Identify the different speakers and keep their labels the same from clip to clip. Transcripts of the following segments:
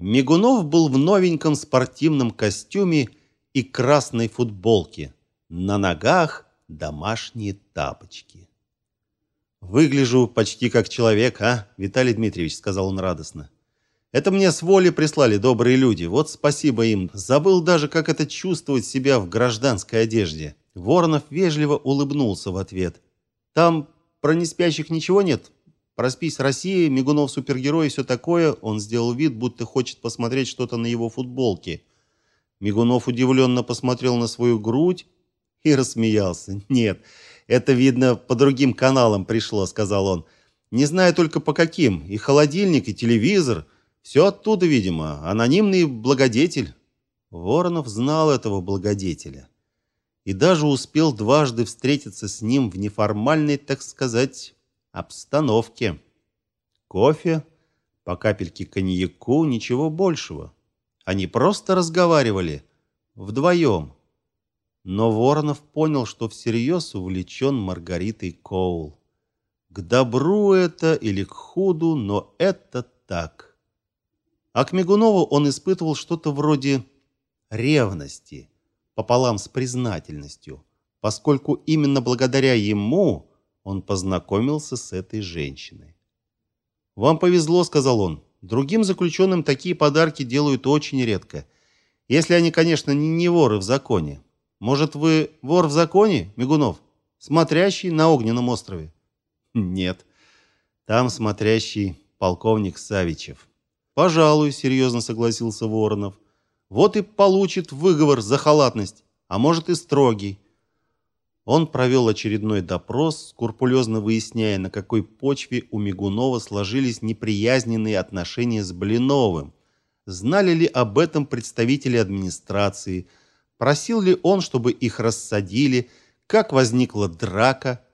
Speaker 1: Мигунов был в новеньком спортивном костюме и красной футболке. На ногах домашние тапочки. Выгляжу почти как человек, а, Виталий Дмитриевич, сказал он радостно. Это мне с воли прислали добрые люди. Вот спасибо им. Забыл даже, как это чувствовать себя в гражданской одежде. Воронов вежливо улыбнулся в ответ. Там про неспящих ничего нет? Проспись Россия, Мигунов супергерой и все такое. Он сделал вид, будто хочет посмотреть что-то на его футболке. Мигунов удивленно посмотрел на свою грудь и рассмеялся. Нет, это видно по другим каналам пришло, сказал он. Не знаю только по каким. И холодильник, и телевизор, все оттуда, видимо. Анонимный благодетель. Воронов знал этого благодетеля и даже успел дважды встретиться с ним в неформальной, так сказать, обстановке. Кофе, по капельке коньяку, ничего большего. Они просто разговаривали вдвоем. Но Воронов понял, что всерьез увлечен Маргаритой Коул. К добру это или к худу, но это так. А к Мигунову он испытывал что-то вроде ревности пополам с признательностью, поскольку именно благодаря ему он познакомился с этой женщиной. Вам повезло, сказал он. Другим заключенным такие подарки делают очень редко, если они, конечно, не воры в законе. Может, вы вор в законе, Мигунов, смотрящий на огненном острове? Нет. Там смотрящий полковник Савичев. Пожалуй, серьезно согласился Воронов. Вот и получит выговор за халатность, а может и строгий. Он провел очередной допрос, скрупулезно выясняя, на какой почве у Мигунова сложились неприязненные отношения с Блиновым. Знали ли об этом представители администрации? Просил ли он, чтобы их рассадили? Как возникла драка?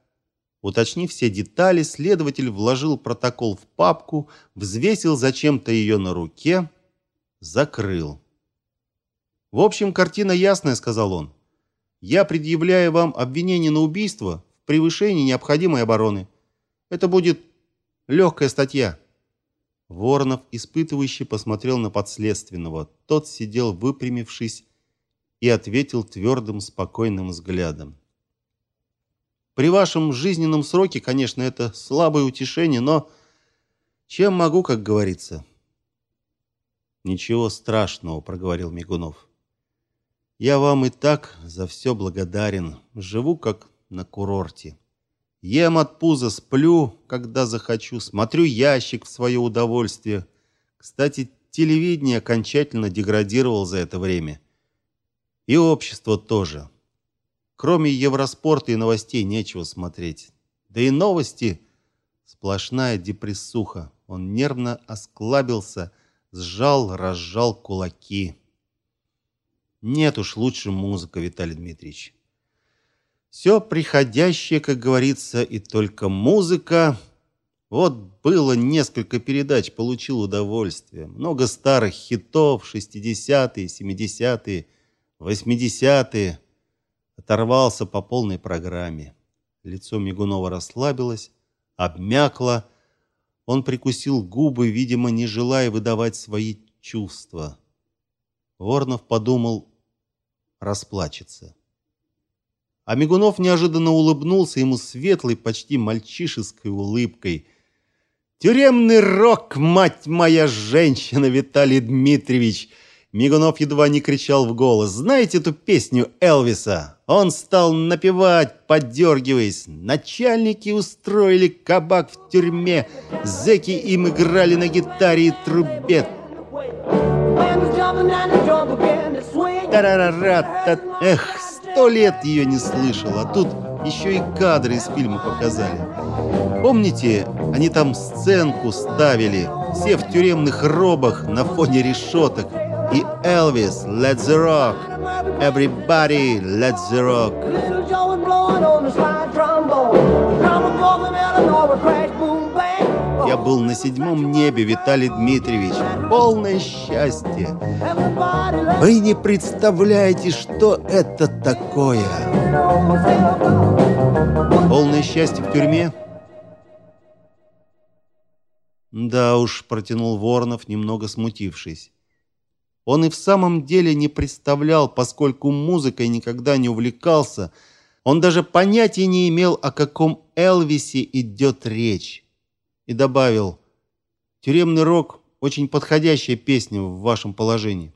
Speaker 1: Уточнив все детали, следователь вложил протокол в папку, взвесил зачем-то ее на руке, закрыл. В общем, картина ясная, сказал он. Я предъявляю вам обвинение на убийство в превышении необходимой обороны. Это будет легкая статья. Воронов испытывающе посмотрел на подследственного. Тот сидел выпрямившись и ответил твердым, спокойным взглядом. При вашем жизненном сроке, конечно, это слабое утешение, но чем могу, как говорится. Ничего страшного, проговорил Мигунов. Я вам и так за все благодарен. Живу как на курорте. Ем от пуза, сплю, когда захочу, смотрю ящик в свое удовольствие. Кстати, телевидение окончательно деградировало за это время. И общество тоже. Кроме Евроспорта и новостей нечего смотреть. Да и новости сплошная депрессуха. Он нервно осклабился, сжал, разжал кулаки. Нет уж лучше музыка, Виталий Дмитриевич. Все приходящее, как говорится, и только музыка. Вот было несколько передач, получил удовольствие. Много старых хитов, 60-е, 70-е, 80-е. Оторвался по полной программе. Лицо Мигунова расслабилось, обмякло. Он прикусил губы, видимо, не желая выдавать свои чувства. Воронов подумал, расплачется. А Мигунов неожиданно улыбнулся ему светлой, почти мальчишеской улыбкой. Тюремный рок, мать моя женщина, Виталий Дмитриевич. Мигунов едва не кричал в голос. Знаете эту песню Элвиса? Он стал напевать, поддергиваясь. Начальники устроили кабак в тюрьме. Зэки им играли на гитаре и трубе. Тарарарат. Эх, сто лет ее не слышал, а тут еще и кадры из фильма показали. Помните, они там сценку ставили, все в тюремных робах на фоне решеток. И Элвис, let the rock, everybody, let the rock. Был на седьмом небе, Виталий Дмитриевич. Полное счастье. Вы не представляете, что это такое. Полное счастье в тюрьме? Да уж, протянул Воронов, немного смутившись. Он и в самом деле не представлял, поскольку музыкой никогда не увлекался, он даже понятия не имел, о каком Элвисе идет речь. И добавил, «Тюремный рок – очень подходящая песня в вашем положении».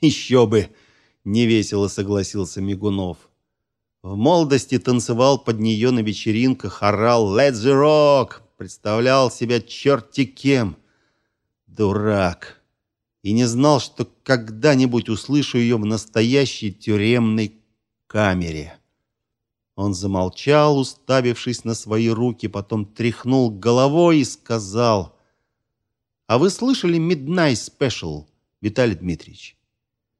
Speaker 1: «Еще бы!» – невесело согласился Мигунов. В молодости танцевал под нее на вечеринках, орал «Let the rock!», представлял себя черти кем. Дурак! И не знал, что когда-нибудь услышу ее в настоящей тюремной камере. Он замолчал, уставившись на свои руки, потом тряхнул головой и сказал: "А вы слышали Midnight Special, Виталий Дмитриевич?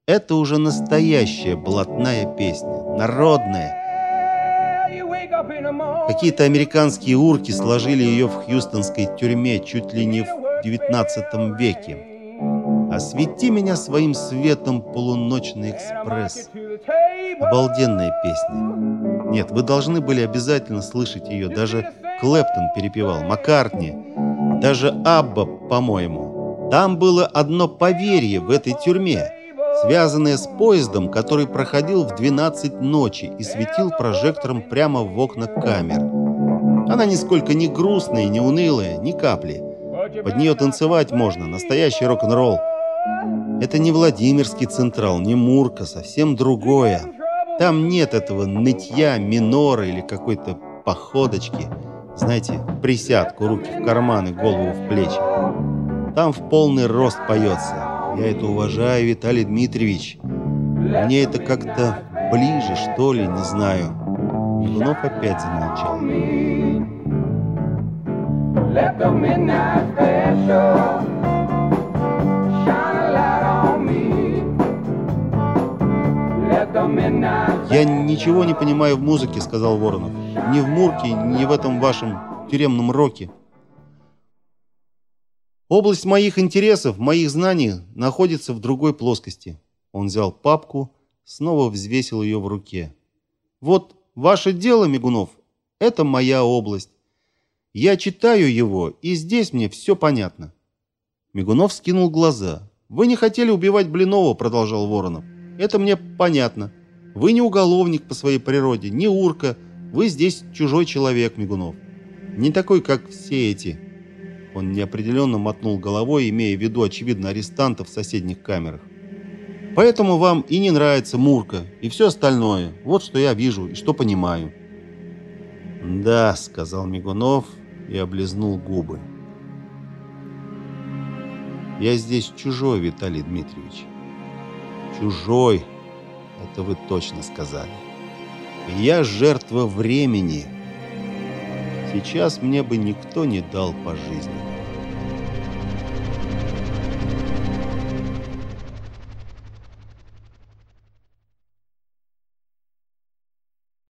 Speaker 1: Это уже настоящая блатная песня, народная. Какие-то американские урки сложили ее в хьюстонской тюрьме чуть ли не в XIX веке. Освети меня своим светом, полуночный экспресс. Обалденная песня. Нет, вы должны были обязательно слышать ее. Даже Клэптон перепевал, Маккартни, даже Абба, по-моему. Там было одно поверье в этой тюрьме, связанное с поездом, который проходил в 12 ночи и светил прожектором прямо в окна камер. Она нисколько не грустная, не унылая, ни капли. Под нее танцевать можно, настоящий рок-н-ролл. Это не Владимирский Централ, не Мурка, совсем другое. Там нет этого нытья, минора или какой-то походочки. Знаете, присядку, руки в карманы, голову в плечи. Там в полный рост поется. Я это уважаю, Виталий Дмитриевич. Мне это как-то ближе, что ли, не знаю. Мигунов опять замолчал. Let the midnight special «Я ничего не понимаю в музыке», — сказал Воронов. «Ни в Мурке, ни в этом вашем тюремном роке. Область моих интересов, моих знаний находится в другой плоскости». Он взял папку, снова взвесил ее в руке. «Вот ваше дело, Мигунов, это моя область. Я читаю его, и здесь мне все понятно». Мигунов скинул глаза. «Вы не хотели убивать Блинова», — продолжал Воронов. «Это мне понятно. Вы не уголовник по своей природе, не урка. Вы здесь чужой человек, Мигунов. Не такой, как все эти. Он неопределенно мотнул головой, имея в виду, очевидно, арестантов в соседних камерах. Поэтому вам и не нравится Мурка и все остальное. Вот что я вижу и что понимаю. «Да», — сказал Мигунов и облизнул губы. «Я здесь чужой, Виталий Дмитриевич. Чужой, это вы точно сказали. Я жертва времени. Сейчас мне бы никто не дал по жизни.